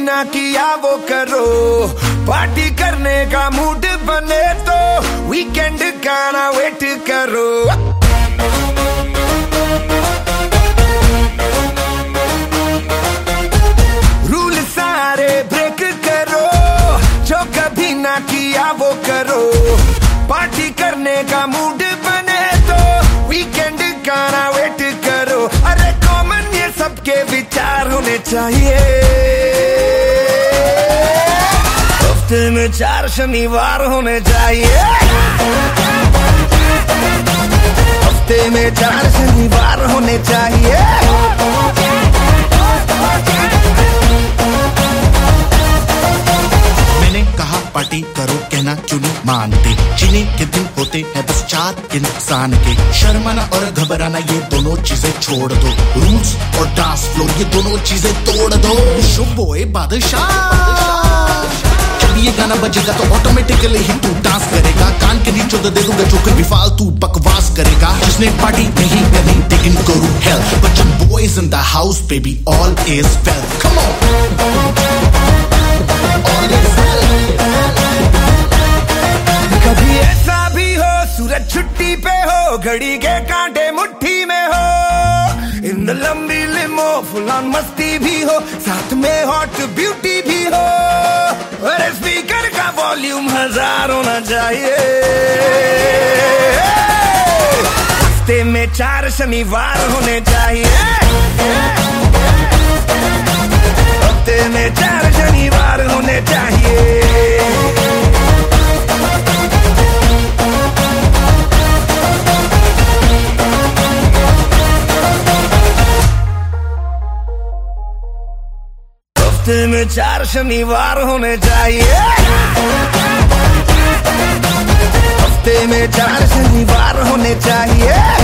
ना किया वो करो। पार्टी करने का मूड बने तो वीकेंड का ना वेट करो। रूल सारे ब्रेक करो, जो कभी ना किया वो करो। पार्टी करने का मूड बने तो वीकेंड का ना वेट करो। अरे कॉमन ये सबके विचार होने चाहिए। हफ़्ते में चार शनिवार होने चाहिए। हफ़्ते में चार शनिवार होने चाहिए। मैंने कहा, पार्टी करो, कहना चुनी मानते? जिन्हें के दिन होते हैं बस चार इंसान के। शर्माना और घबराना, ये दोनों चीज़ें छोड़ दो। रूल्स और डांस फ्लोर ये दोनों चीज़ें तोड़ दो। शुभोए बादशाह। गाना बजेगा तो ऑटोमेटिकली ही तू डांस करेगा। कान के नीचे तो दे दूँगा जो कभी फालतू बकवास करेगा। जिसने पार्टी नहीं करनी they can go to hell but your boys in the house, baby, all is well come on! All is well कभी ऐसा भी हो, सूरज छुट्टी पे हो, घड़ी के कांटे मुट्ठी में हो। इन लंबी लिमो फुल ऑन मस्ती भी हो, साथ में हॉट ब्यूटी भी हो। और स्पीकर का वॉल्यूम हज़ार होना चाहिए हफ़्ते में चार शनिवार होने चाहिए। हफ़्ते में चार शनिवार होने चाहिए। हफ़्ते में चार शनिवार होने चाहिए। हफ़्ते में चार शनिवार होने चाहिए।